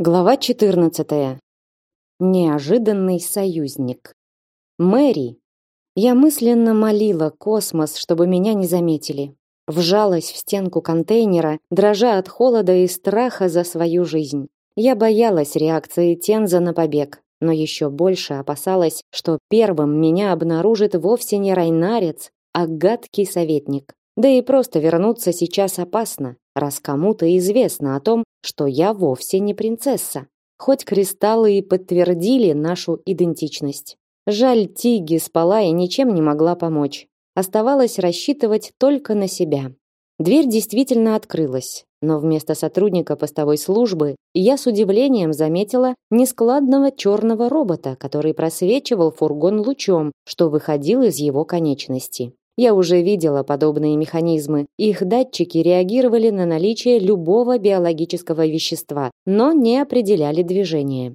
Глава 14. Неожиданный союзник. Мэри. Я мысленно молила космос, чтобы меня не заметили. Вжалась в стенку контейнера, дрожа от холода и страха за свою жизнь. Я боялась реакции Тенза на побег, но еще больше опасалась, что первым меня обнаружит вовсе не Райнарец, а гадкий советник. Да и просто вернуться сейчас опасно, раз кому-то известно о том, что я вовсе не принцесса. Хоть кристаллы и подтвердили нашу идентичность. Жаль, Тиги спала и ничем не могла помочь. Оставалось рассчитывать только на себя. Дверь действительно открылась, но вместо сотрудника постовой службы я с удивлением заметила нескладного черного робота, который просвечивал фургон лучом, что выходил из его конечности. Я уже видела подобные механизмы. Их датчики реагировали на наличие любого биологического вещества, но не определяли движение.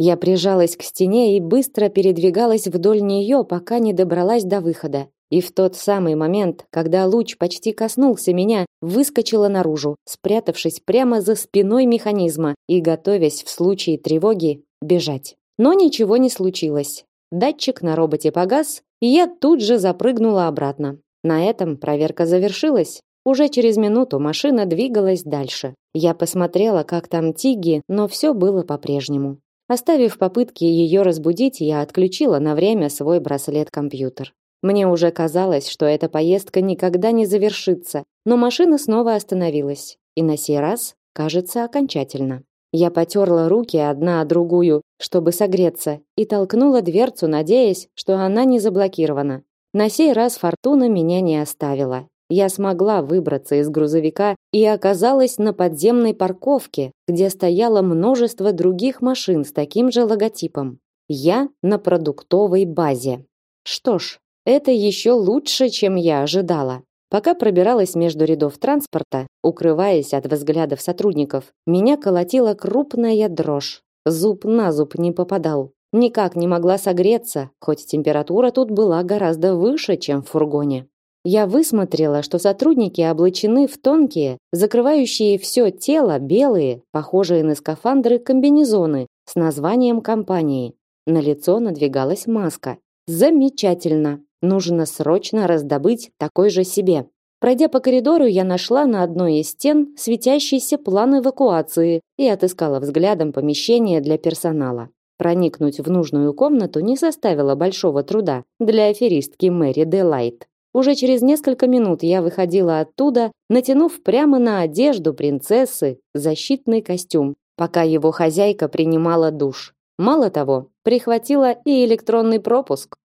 Я прижалась к стене и быстро передвигалась вдоль нее, пока не добралась до выхода. И в тот самый момент, когда луч почти коснулся меня, выскочила наружу, спрятавшись прямо за спиной механизма и готовясь в случае тревоги бежать. Но ничего не случилось. Датчик на роботе погас, и я тут же запрыгнула обратно. На этом проверка завершилась. Уже через минуту машина двигалась дальше. Я посмотрела, как там Тиги, но все было по-прежнему. Оставив попытки ее разбудить, я отключила на время свой браслет-компьютер. Мне уже казалось, что эта поездка никогда не завершится, но машина снова остановилась. И на сей раз, кажется, окончательно. Я потерла руки одна о другую, чтобы согреться, и толкнула дверцу, надеясь, что она не заблокирована. На сей раз фортуна меня не оставила. Я смогла выбраться из грузовика и оказалась на подземной парковке, где стояло множество других машин с таким же логотипом. Я на продуктовой базе. Что ж, это еще лучше, чем я ожидала. Пока пробиралась между рядов транспорта, укрываясь от взглядов сотрудников, меня колотила крупная дрожь. Зуб на зуб не попадал. Никак не могла согреться, хоть температура тут была гораздо выше, чем в фургоне. Я высмотрела, что сотрудники облачены в тонкие, закрывающие все тело белые, похожие на скафандры комбинезоны с названием компании. На лицо надвигалась маска. Замечательно. Нужно срочно раздобыть такой же себе. Пройдя по коридору, я нашла на одной из стен светящийся план эвакуации и отыскала взглядом помещение для персонала. Проникнуть в нужную комнату не составило большого труда для аферистки Мэри Делайт. Уже через несколько минут я выходила оттуда, натянув прямо на одежду принцессы защитный костюм, пока его хозяйка принимала душ. Мало того, прихватила и электронный пропуск.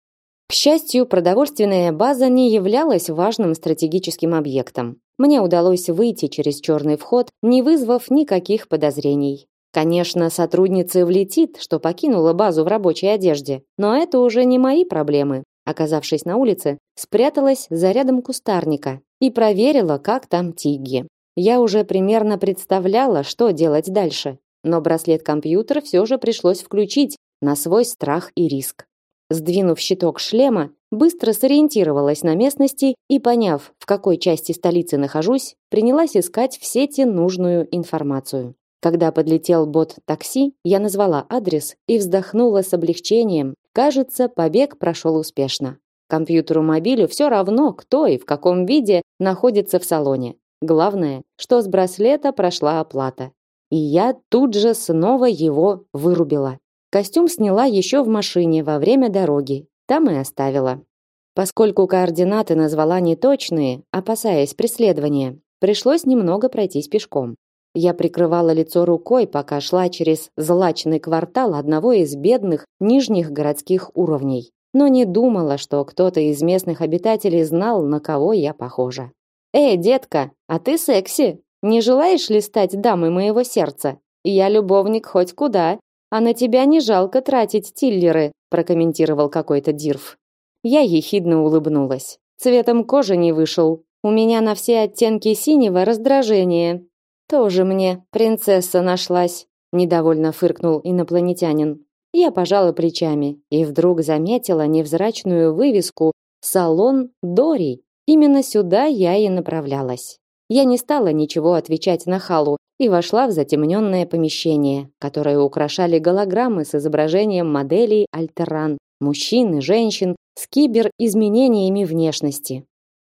К счастью, продовольственная база не являлась важным стратегическим объектом. Мне удалось выйти через черный вход, не вызвав никаких подозрений. Конечно, сотруднице влетит, что покинула базу в рабочей одежде, но это уже не мои проблемы. Оказавшись на улице, спряталась за рядом кустарника и проверила, как там Тигги. Я уже примерно представляла, что делать дальше, но браслет-компьютер все же пришлось включить на свой страх и риск. Сдвинув щиток шлема, быстро сориентировалась на местности и, поняв, в какой части столицы нахожусь, принялась искать в сети нужную информацию. Когда подлетел бот такси, я назвала адрес и вздохнула с облегчением. Кажется, побег прошел успешно. Компьютеру-мобилю все равно, кто и в каком виде находится в салоне. Главное, что с браслета прошла оплата. И я тут же снова его вырубила. Костюм сняла еще в машине во время дороги. Там и оставила. Поскольку координаты назвала неточные, опасаясь преследования, пришлось немного пройтись пешком. Я прикрывала лицо рукой, пока шла через злачный квартал одного из бедных нижних городских уровней, но не думала, что кто-то из местных обитателей знал, на кого я похожа. «Эй, детка, а ты секси! Не желаешь ли стать дамой моего сердца? Я любовник хоть куда, а на тебя не жалко тратить тиллеры, прокомментировал какой-то дирф. Я ехидно улыбнулась. Цветом кожи не вышел. У меня на все оттенки синего раздражение. Тоже мне принцесса нашлась, недовольно фыркнул инопланетянин. Я пожала плечами и вдруг заметила невзрачную вывеску «Салон Дори». Именно сюда я и направлялась. Я не стала ничего отвечать на Халу и вошла в затемненное помещение, которое украшали голограммы с изображением моделей альтеран, мужчин и женщин с киберизменениями внешности.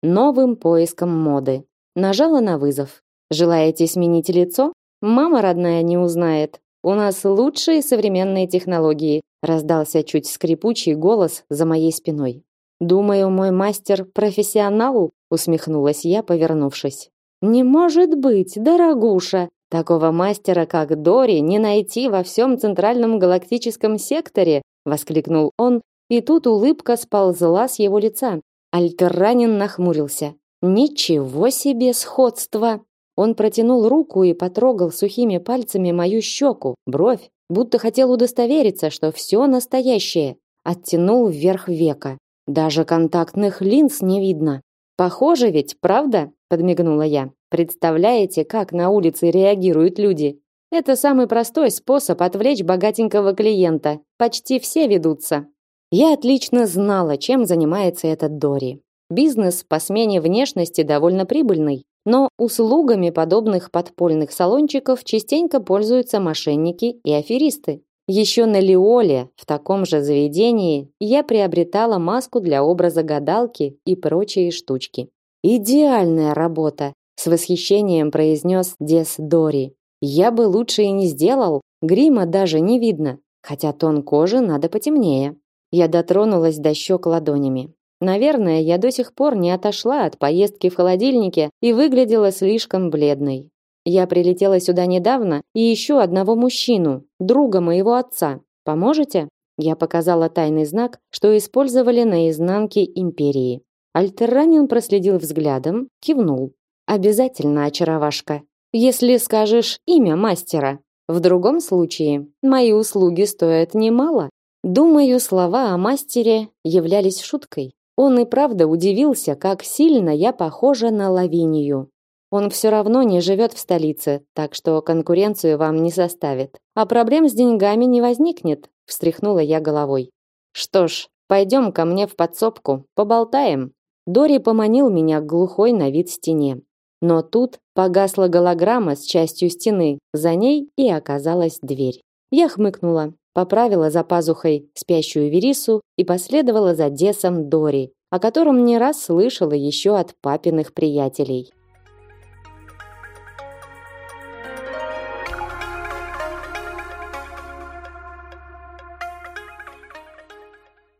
Новым поиском моды. Нажала на вызов. Желаете сменить лицо? Мама родная не узнает. У нас лучшие современные технологии, раздался чуть скрипучий голос за моей спиной. Думаю, мой мастер профессионал, усмехнулась я, повернувшись. Не может быть, дорогуша, такого мастера, как Дори, не найти во всем центральном галактическом секторе, воскликнул он, и тут улыбка сползла с его лица. Альтерранин нахмурился. Ничего себе сходство. Он протянул руку и потрогал сухими пальцами мою щеку, бровь, будто хотел удостовериться, что все настоящее. Оттянул вверх века. Даже контактных линз не видно. Похоже ведь, правда? Подмигнула я. Представляете, как на улице реагируют люди? Это самый простой способ отвлечь богатенького клиента. Почти все ведутся. Я отлично знала, чем занимается этот Дори. Бизнес по смене внешности довольно прибыльный, но услугами подобных подпольных салончиков частенько пользуются мошенники и аферисты. Еще на Лиоле, в таком же заведении, я приобретала маску для образа гадалки и прочие штучки. Идеальная работа, с восхищением произнес Дес Дори. Я бы лучше и не сделал, грима даже не видно, хотя тон кожи надо потемнее. Я дотронулась до щек ладонями. Наверное, я до сих пор не отошла от поездки в холодильнике и выглядела слишком бледной. Я прилетела сюда недавно и еще одного мужчину, друга моего отца. Поможете? Я показала тайный знак, что использовали на изнанке империи. Альтерранин проследил взглядом, кивнул. Обязательно, очаровашка. Если скажешь имя мастера. В другом случае мои услуги стоят немало. Думаю, слова о мастере являлись шуткой. Он и правда удивился, как сильно я похожа на Лавинию. Он все равно не живет в столице, так что конкуренцию вам не составит. А проблем с деньгами не возникнет, встряхнула я головой. Что ж, пойдем ко мне в подсобку, поболтаем. Дори поманил меня к глухой на вид стене. Но тут погасла голограмма с частью стены, за ней и оказалась дверь. Я хмыкнула поправила за пазухой спящую Верису и последовала за Десом Дори, о котором не раз слышала еще от папиных приятелей.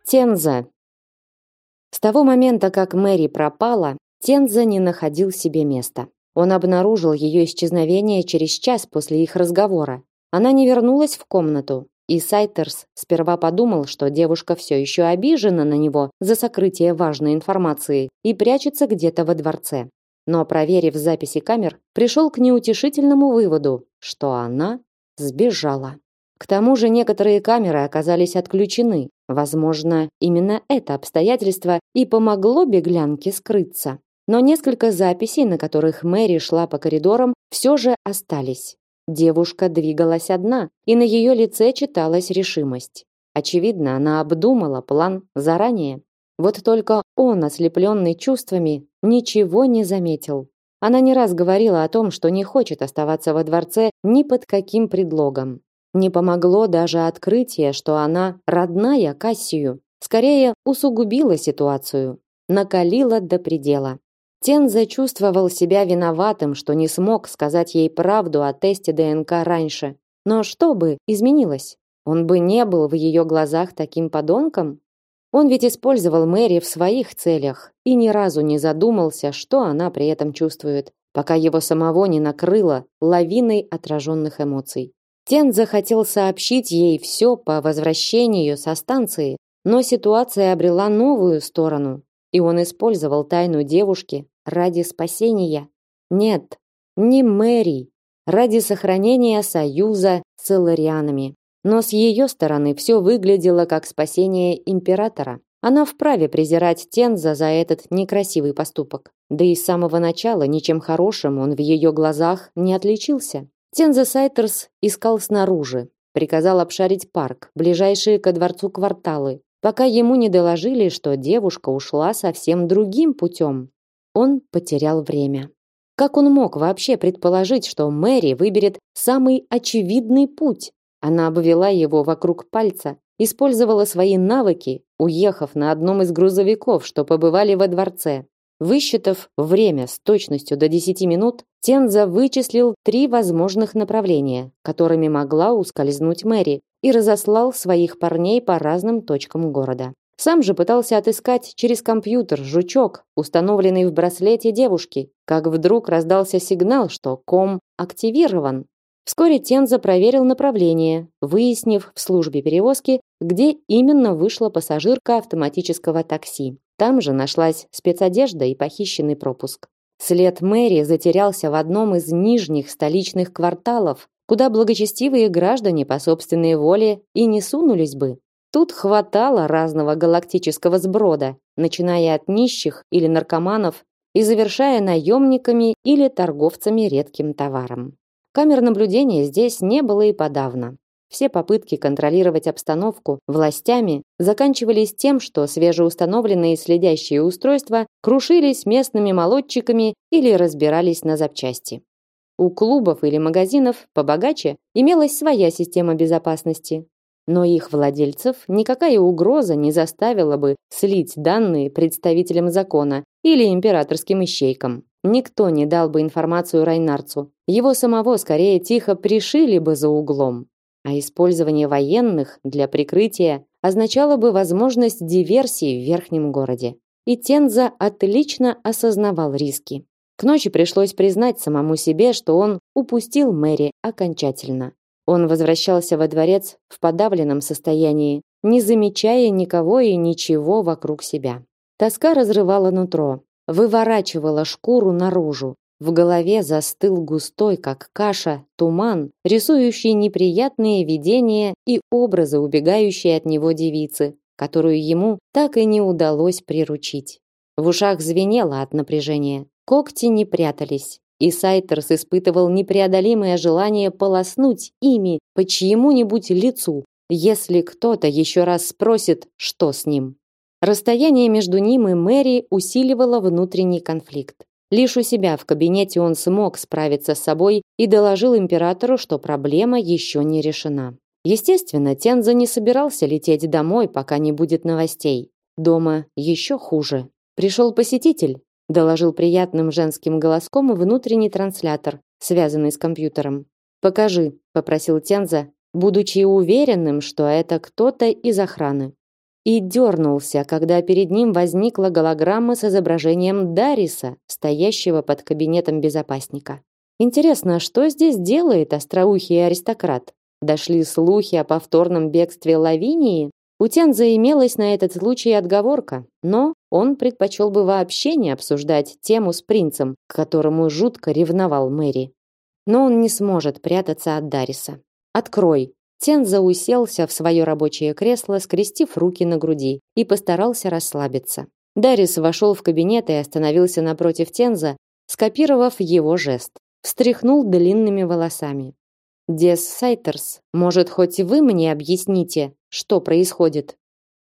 Тенза. С того момента, как Мэри пропала, Тенза не находил себе места. Он обнаружил ее исчезновение через час после их разговора. Она не вернулась в комнату, и Сайтерс сперва подумал, что девушка все еще обижена на него за сокрытие важной информации и прячется где-то во дворце. Но проверив записи камер, пришел к неутешительному выводу, что она сбежала. К тому же некоторые камеры оказались отключены. Возможно, именно это обстоятельство и помогло беглянке скрыться. Но несколько записей, на которых Мэри шла по коридорам, все же остались. Девушка двигалась одна, и на ее лице читалась решимость. Очевидно, она обдумала план заранее. Вот только он, ослепленный чувствами, ничего не заметил. Она не раз говорила о том, что не хочет оставаться во дворце ни под каким предлогом. Не помогло даже открытие, что она родная Кассию. Скорее, усугубила ситуацию, накалила до предела. Тенза чувствовал себя виноватым, что не смог сказать ей правду о тесте ДНК раньше. Но что бы изменилось? Он бы не был в ее глазах таким подонком? Он ведь использовал Мэри в своих целях и ни разу не задумался, что она при этом чувствует, пока его самого не накрыло лавиной отраженных эмоций. Тен захотел сообщить ей все по возвращению со станции, но ситуация обрела новую сторону, и он использовал тайну девушки ради спасения. Нет, не Мэри, ради сохранения союза с эларианами. Но с ее стороны все выглядело как спасение императора. Она вправе презирать Тенза за этот некрасивый поступок. Да и с самого начала ничем хорошим он в ее глазах не отличился. Тенза Сайтерс искал снаружи, приказал обшарить парк, ближайшие ко дворцу кварталы, пока ему не доложили, что девушка ушла совсем другим путем. Он потерял время. Как он мог вообще предположить, что Мэри выберет самый очевидный путь? Она обвела его вокруг пальца, использовала свои навыки, уехав на одном из грузовиков, что побывали во дворце. Высчитав время с точностью до 10 минут, Тенза вычислил три возможных направления, которыми могла ускользнуть Мэри, и разослал своих парней по разным точкам города. Сам же пытался отыскать через компьютер жучок, установленный в браслете девушки, как вдруг раздался сигнал, что ком активирован. Вскоре Тенза проверил направление, выяснив в службе перевозки, где именно вышла пассажирка автоматического такси. Там же нашлась спецодежда и похищенный пропуск. След Мэри затерялся в одном из нижних столичных кварталов, куда благочестивые граждане по собственной воле и не сунулись бы. Тут хватало разного галактического сброда, начиная от нищих или наркоманов и завершая наемниками или торговцами редким товаром. Камер наблюдения здесь не было и подавно. Все попытки контролировать обстановку властями заканчивались тем, что свежеустановленные следящие устройства крушились местными молодчиками или разбирались на запчасти. У клубов или магазинов побогаче имелась своя система безопасности, но их владельцев никакая угроза не заставила бы слить данные представителям закона или императорским ищейкам. Никто не дал бы информацию Райнарцу. Его самого скорее тихо пришили бы за углом а использование военных для прикрытия означало бы возможность диверсии в верхнем городе. И Тенза отлично осознавал риски. К ночи пришлось признать самому себе, что он упустил Мэри окончательно. Он возвращался во дворец в подавленном состоянии, не замечая никого и ничего вокруг себя. Тоска разрывала нутро, выворачивала шкуру наружу, в голове застыл густой, как каша, туман, рисующий неприятные видения и образы убегающей от него девицы, которую ему так и не удалось приручить. В ушах звенело от напряжения. Когти не прятались, и Сайтерс испытывал непреодолимое желание полоснуть ими по чьему-нибудь лицу, если кто-то еще раз спросит, что с ним. Расстояние между ним и Мэри усиливало внутренний конфликт. Лишь у себя в кабинете он смог справиться с собой и доложил императору, что проблема еще не решена. Естественно, Тенза не собирался лететь домой, пока не будет новостей. Дома еще хуже. Пришел посетитель, доложил приятным женским голоском внутренний транслятор, связанный с компьютером. Покажи, попросил Тенза, будучи уверенным, что это кто-то из охраны и дернулся, когда перед ним возникла голограмма с изображением Дариса, стоящего под кабинетом безопасника. Интересно, что здесь делает остроухий аристократ? Дошли слухи о повторном бегстве Лавинии? У Тенза имелась на этот случай отговорка, но он предпочел бы вообще не обсуждать тему с принцем, к которому жутко ревновал Мэри. Но он не сможет прятаться от Дариса. «Открой», Тенза уселся в свое рабочее кресло, скрестив руки на груди, и постарался расслабиться. Дарис вошел в кабинет и остановился напротив Тенза, скопировав его жест. Встряхнул длинными волосами. «Дес Сайтерс, может, хоть вы мне объясните, что происходит?»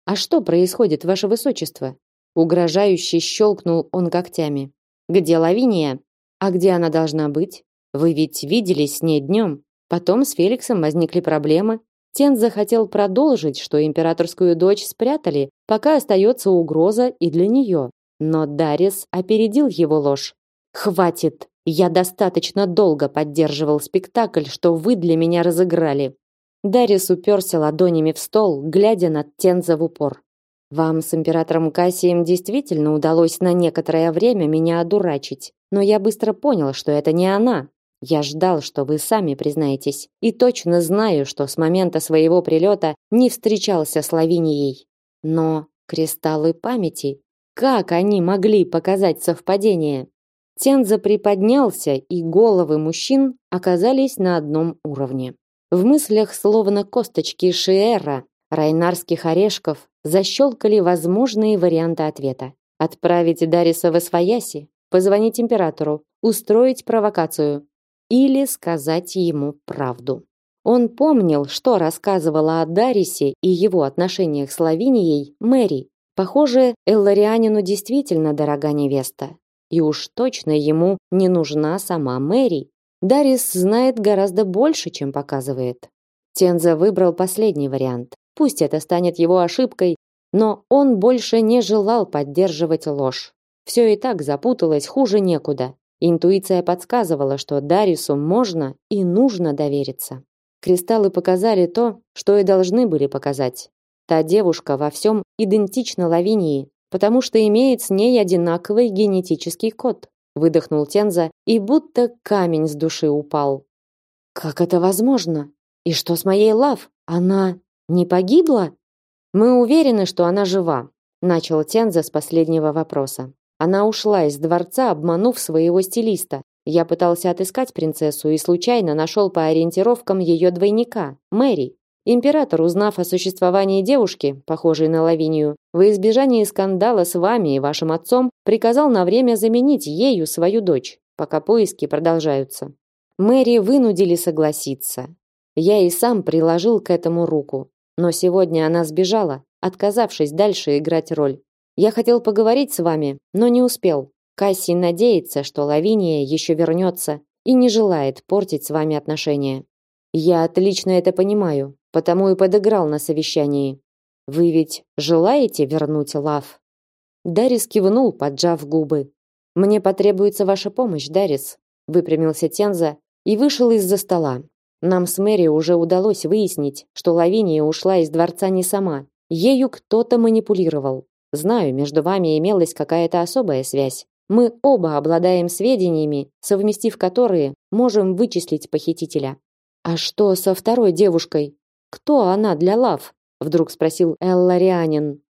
«А что происходит, ваше высочество?» Угрожающе щелкнул он когтями. «Где Лавиния? А где она должна быть? Вы ведь виделись с ней днем?» Потом с Феликсом возникли проблемы. Тен захотел продолжить, что императорскую дочь спрятали, пока остается угроза и для нее. Но Дарис опередил его ложь. «Хватит! Я достаточно долго поддерживал спектакль, что вы для меня разыграли». Дарис уперся ладонями в стол, глядя на Тенза в упор. «Вам с императором Кассием действительно удалось на некоторое время меня одурачить, но я быстро понял, что это не она, я ждал, что вы сами признаетесь, и точно знаю, что с момента своего прилета не встречался с Лавинией. Но кристаллы памяти, как они могли показать совпадение? Тенза приподнялся, и головы мужчин оказались на одном уровне. В мыслях, словно косточки Шиэра, райнарских орешков, защелкали возможные варианты ответа. Отправить Дариса в Освояси, позвонить императору, устроить провокацию, или сказать ему правду. Он помнил, что рассказывала о Дарисе и его отношениях с Лавинией Мэри. Похоже, Элларианину действительно дорога невеста. и уж точно ему не нужна сама Мэри. Дарис знает гораздо больше, чем показывает. Тенза выбрал последний вариант. Пусть это станет его ошибкой, но он больше не желал поддерживать ложь. Все и так запуталось хуже некуда. Интуиция подсказывала, что Дарису можно и нужно довериться. Кристаллы показали то, что и должны были показать. Та девушка во всем идентична Лавинии, потому что имеет с ней одинаковый генетический код. Выдохнул Тенза, и будто камень с души упал. Как это возможно? И что с моей Лав? Она не погибла? Мы уверены, что она жива, начал Тенза с последнего вопроса. Она ушла из дворца, обманув своего стилиста. Я пытался отыскать принцессу и случайно нашел по ориентировкам ее двойника, Мэри. Император, узнав о существовании девушки, похожей на Лавинию, во избежание скандала с вами и вашим отцом, приказал на время заменить ею свою дочь, пока поиски продолжаются. Мэри вынудили согласиться. Я и сам приложил к этому руку, но сегодня она сбежала, отказавшись дальше играть роль. Я хотел поговорить с вами, но не успел. Касси надеется, что Лавиния еще вернется и не желает портить с вами отношения. Я отлично это понимаю, потому и подыграл на совещании. Вы ведь желаете вернуть Лав? Дарис кивнул, поджав губы. Мне потребуется ваша помощь, Дарис, выпрямился Тенза и вышел из-за стола. Нам с Мэри уже удалось выяснить, что Лавиния ушла из дворца не сама. Ею кто-то манипулировал. Знаю, между вами имелась какая-то особая связь. Мы оба обладаем сведениями, совместив которые, можем вычислить похитителя. А что со второй девушкой? Кто она для Лав? Вдруг спросил Элларианин.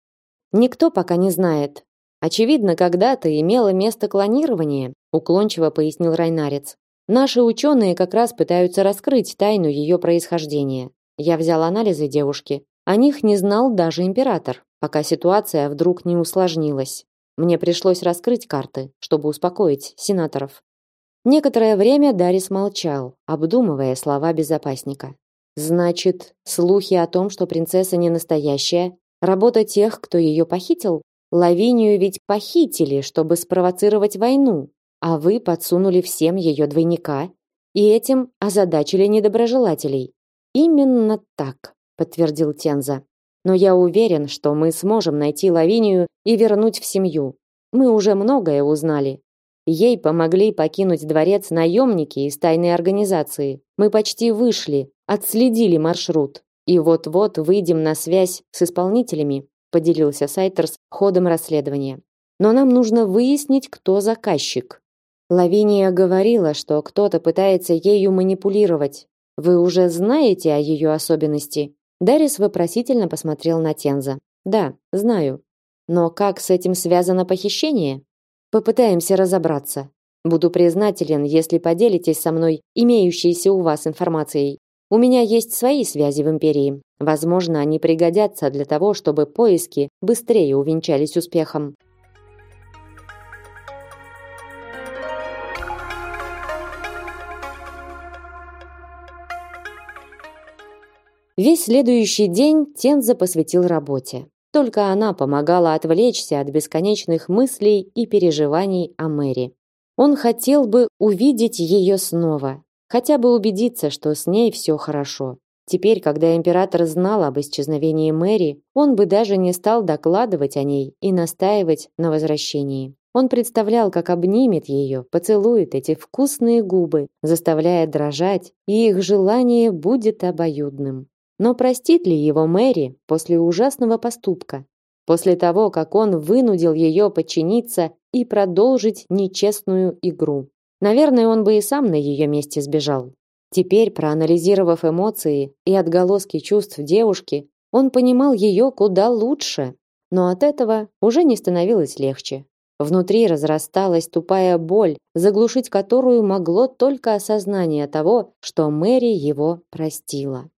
Никто пока не знает. Очевидно, когда-то имело место клонирование, уклончиво пояснил Райнарец. Наши ученые как раз пытаются раскрыть тайну ее происхождения. Я взял анализы девушки. О них не знал даже император пока ситуация вдруг не усложнилась. Мне пришлось раскрыть карты, чтобы успокоить сенаторов. Некоторое время Дарис молчал, обдумывая слова безопасника. Значит, слухи о том, что принцесса не настоящая, работа тех, кто ее похитил? Лавинию ведь похитили, чтобы спровоцировать войну, а вы подсунули всем ее двойника и этим озадачили недоброжелателей. Именно так, подтвердил Тенза. Но я уверен, что мы сможем найти Лавинию и вернуть в семью. Мы уже многое узнали. Ей помогли покинуть дворец наемники из тайной организации. Мы почти вышли, отследили маршрут. И вот-вот выйдем на связь с исполнителями, поделился Сайтерс ходом расследования. Но нам нужно выяснить, кто заказчик. Лавиния говорила, что кто-то пытается ею манипулировать. Вы уже знаете о ее особенности? Дарис вопросительно посмотрел на Тенза. Да, знаю. Но как с этим связано похищение? Попытаемся разобраться. Буду признателен, если поделитесь со мной имеющейся у вас информацией. У меня есть свои связи в империи. Возможно, они пригодятся для того, чтобы поиски быстрее увенчались успехом. Весь следующий день Тенза посвятил работе. Только она помогала отвлечься от бесконечных мыслей и переживаний о Мэри. Он хотел бы увидеть ее снова, хотя бы убедиться, что с ней все хорошо. Теперь, когда император знал об исчезновении Мэри, он бы даже не стал докладывать о ней и настаивать на возвращении. Он представлял, как обнимет ее, поцелует эти вкусные губы, заставляя дрожать, и их желание будет обоюдным. Но простит ли его Мэри после ужасного поступка? После того, как он вынудил ее подчиниться и продолжить нечестную игру. Наверное, он бы и сам на ее месте сбежал. Теперь, проанализировав эмоции и отголоски чувств девушки, он понимал ее куда лучше, но от этого уже не становилось легче. Внутри разрасталась тупая боль, заглушить которую могло только осознание того, что Мэри его простила.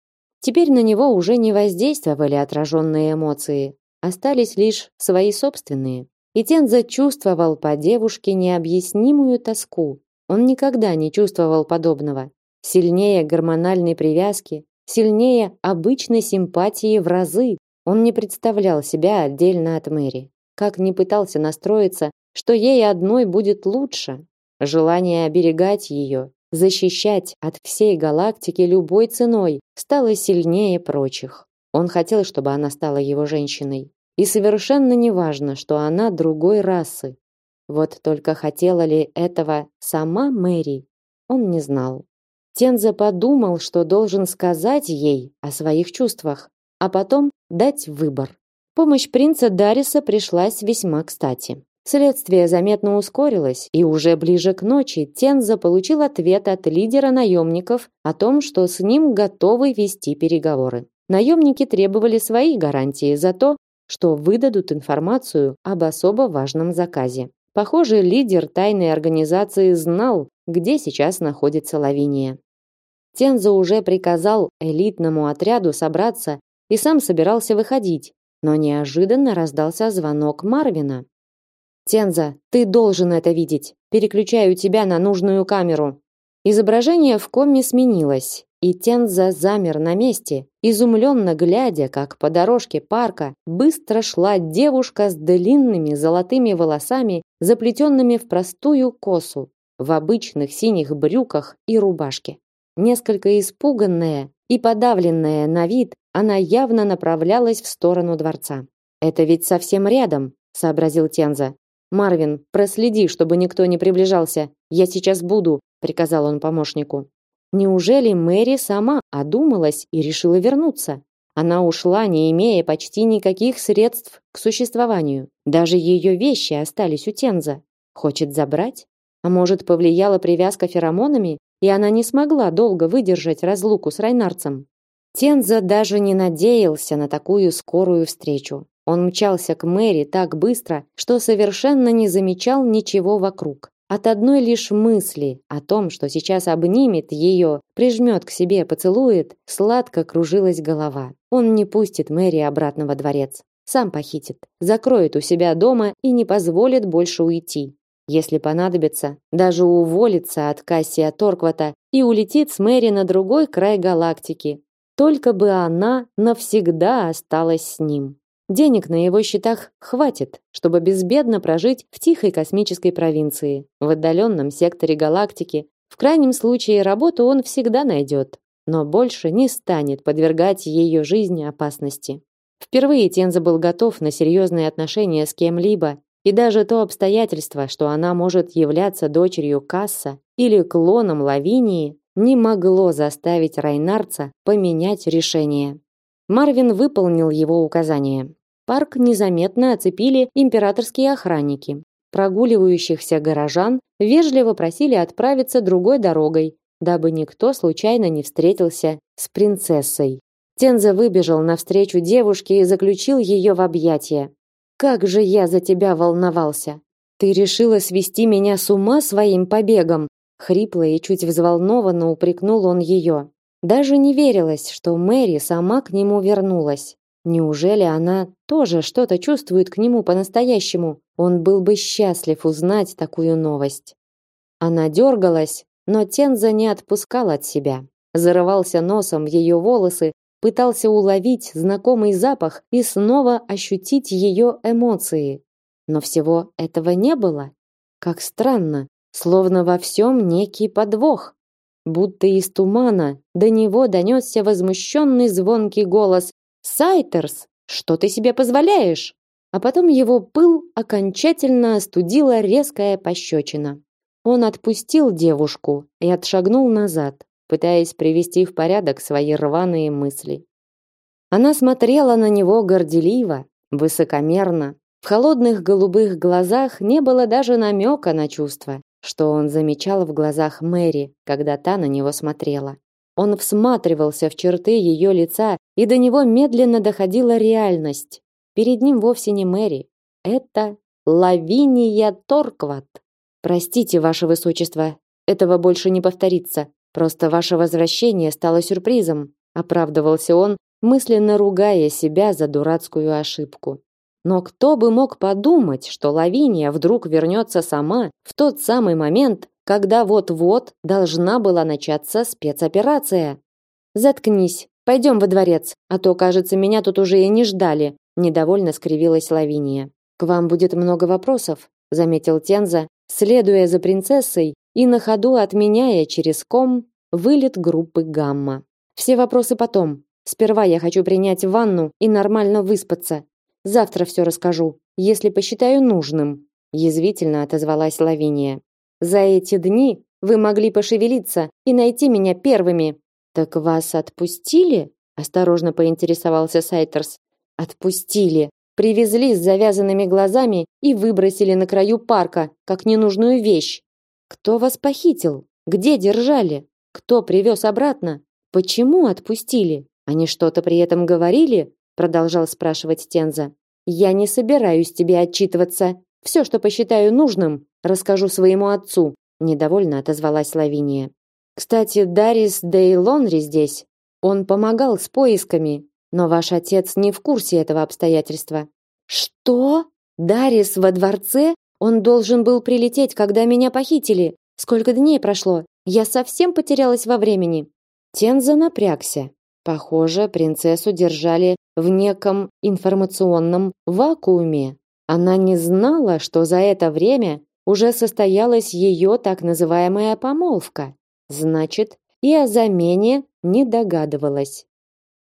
Теперь на него уже не воздействовали отраженные эмоции, остались лишь свои собственные. И Тенза чувствовал по девушке необъяснимую тоску. Он никогда не чувствовал подобного. Сильнее гормональной привязки, сильнее обычной симпатии в разы. Он не представлял себя отдельно от Мэри. Как ни пытался настроиться, что ей одной будет лучше. Желание оберегать ее, защищать от всей галактики любой ценой стало сильнее прочих. Он хотел, чтобы она стала его женщиной. И совершенно неважно, что она другой расы. Вот только хотела ли этого сама Мэри, он не знал. Тенза подумал, что должен сказать ей о своих чувствах, а потом дать выбор. Помощь принца Дариса пришлась весьма кстати. Следствие заметно ускорилось, и уже ближе к ночи Тенза получил ответ от лидера наемников о том, что с ним готовы вести переговоры. Наемники требовали свои гарантии за то, что выдадут информацию об особо важном заказе. Похоже, лидер тайной организации знал, где сейчас находится Лавиния. Тензо уже приказал элитному отряду собраться и сам собирался выходить, но неожиданно раздался звонок Марвина. Тенза, ты должен это видеть. Переключаю тебя на нужную камеру. Изображение в комме сменилось, и Тенза замер на месте, изумленно глядя, как по дорожке парка быстро шла девушка с длинными золотыми волосами, заплетенными в простую косу, в обычных синих брюках и рубашке. Несколько испуганная и подавленная на вид, она явно направлялась в сторону дворца. «Это ведь совсем рядом», — сообразил Тенза. «Марвин, проследи, чтобы никто не приближался. Я сейчас буду», — приказал он помощнику. Неужели Мэри сама одумалась и решила вернуться? Она ушла, не имея почти никаких средств к существованию. Даже ее вещи остались у Тенза. Хочет забрать? А может, повлияла привязка феромонами, и она не смогла долго выдержать разлуку с Райнарцем. Тенза даже не надеялся на такую скорую встречу. Он мчался к Мэри так быстро, что совершенно не замечал ничего вокруг. От одной лишь мысли о том, что сейчас обнимет ее, прижмет к себе, поцелует, сладко кружилась голова. Он не пустит Мэри обратно во дворец. Сам похитит, закроет у себя дома и не позволит больше уйти. Если понадобится, даже уволится от Кассия Торквата и улетит с Мэри на другой край галактики. Только бы она навсегда осталась с ним. Денег на его счетах хватит, чтобы безбедно прожить в тихой космической провинции, в отдаленном секторе галактики. В крайнем случае работу он всегда найдет, но больше не станет подвергать ее жизни опасности. Впервые Тенза был готов на серьезные отношения с кем-либо и даже то обстоятельство, что она может являться дочерью Касса или клоном Лавинии, не могло заставить Райнарца поменять решение. Марвин выполнил его указание. Парк незаметно оцепили императорские охранники. Прогуливающихся горожан вежливо просили отправиться другой дорогой, дабы никто случайно не встретился с принцессой. Тенза выбежал навстречу девушке и заключил ее в объятия. Как же я за тебя волновался. Ты решила свести меня с ума своим побегом, хрипло и чуть взволнованно упрекнул он ее. Даже не верилось, что Мэри сама к нему вернулась. Неужели она тоже что-то чувствует к нему по-настоящему? Он был бы счастлив узнать такую новость. Она дергалась, но Тенза не отпускал от себя. Зарывался носом в ее волосы, пытался уловить знакомый запах и снова ощутить ее эмоции. Но всего этого не было. Как странно, словно во всем некий подвох. Будто из тумана до него донесся возмущенный звонкий голос «Сайтерс, что ты себе позволяешь?» А потом его пыл окончательно остудила резкая пощечина. Он отпустил девушку и отшагнул назад пытаясь привести в порядок свои рваные мысли. Она смотрела на него горделиво, высокомерно. В холодных голубых глазах не было даже намека на чувства, что он замечал в глазах Мэри, когда та на него смотрела. Он всматривался в черты ее лица, и до него медленно доходила реальность. Перед ним вовсе не Мэри, это Лавиния Торкват. Простите, ваше высочество, этого больше не повторится, Просто ваше возвращение стало сюрпризом, оправдывался он, мысленно ругая себя за дурацкую ошибку. Но кто бы мог подумать, что Лавиния вдруг вернется сама в тот самый момент, когда вот-вот должна была начаться спецоперация. Заткнись, пойдем во дворец, а то, кажется, меня тут уже и не ждали, недовольно скривилась Лавиния. К вам будет много вопросов, заметил Тенза, следуя за принцессой и на ходу отменяя через ком вылет группы Гамма. Все вопросы потом. Сперва я хочу принять ванну и нормально выспаться. Завтра все расскажу, если посчитаю нужным, язвительно отозвалась Лавиния. За эти дни вы могли пошевелиться и найти меня первыми. Так вас отпустили? осторожно поинтересовался Сайтерс. Отпустили, привезли с завязанными глазами и выбросили на краю парка, как ненужную вещь. Кто вас похитил? Где держали? Кто привез обратно? Почему отпустили? Они что-то при этом говорили? продолжал спрашивать Тенза. Я не собираюсь тебе отчитываться. Все, что посчитаю нужным, расскажу своему отцу, недовольно отозвалась Лавиния. Кстати, Дарис Дейлонри здесь. Он помогал с поисками, но ваш отец не в курсе этого обстоятельства. Что? Дарис во дворце? Он должен был прилететь, когда меня похитили. Сколько дней прошло? Я совсем потерялась во времени. Тенза напрягся. Похоже, принцессу держали в неком информационном вакууме. Она не знала, что за это время уже состоялась ее так называемая помолвка. Значит, и о замене не догадывалась.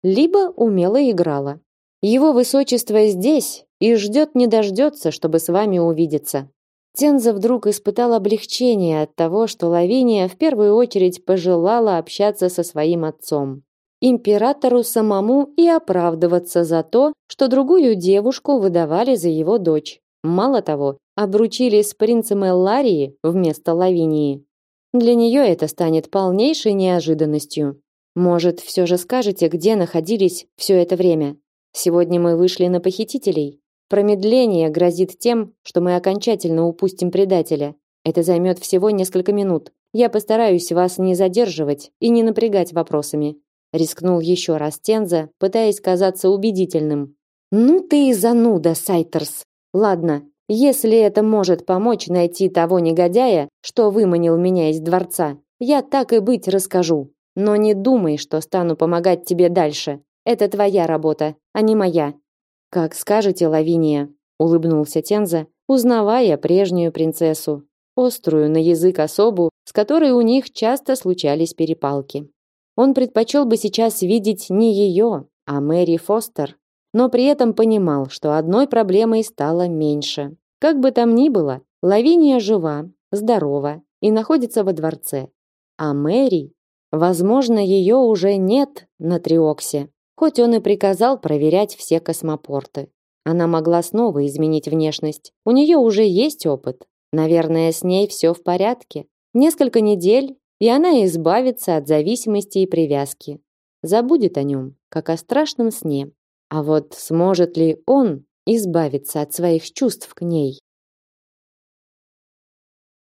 Либо умело играла. Его высочество здесь и ждет не дождется, чтобы с вами увидеться. Тенза вдруг испытал облегчение от того, что Лавиния в первую очередь пожелала общаться со своим отцом. Императору самому и оправдываться за то, что другую девушку выдавали за его дочь. Мало того, обручили с принцем Элларии вместо Лавинии. Для нее это станет полнейшей неожиданностью. Может, все же скажете, где находились все это время? Сегодня мы вышли на похитителей. Промедление грозит тем, что мы окончательно упустим предателя. Это займет всего несколько минут. Я постараюсь вас не задерживать и не напрягать вопросами. Рискнул еще раз Тенза, пытаясь казаться убедительным. Ну ты и зануда, Сайтерс. Ладно, если это может помочь найти того негодяя, что выманил меня из дворца, я так и быть расскажу. Но не думай, что стану помогать тебе дальше. Это твоя работа, а не моя. Как скажете, Лавиния, улыбнулся Тенза, узнавая прежнюю принцессу, острую на язык особу, с которой у них часто случались перепалки. Он предпочел бы сейчас видеть не ее, а Мэри Фостер, но при этом понимал, что одной проблемой стало меньше. Как бы там ни было, Лавиния жива, здорова и находится во дворце. А Мэри, возможно, ее уже нет на Триоксе, хоть он и приказал проверять все космопорты. Она могла снова изменить внешность. У нее уже есть опыт. Наверное, с ней все в порядке. Несколько недель, и она избавится от зависимости и привязки. Забудет о нем, как о страшном сне. А вот сможет ли он избавиться от своих чувств к ней.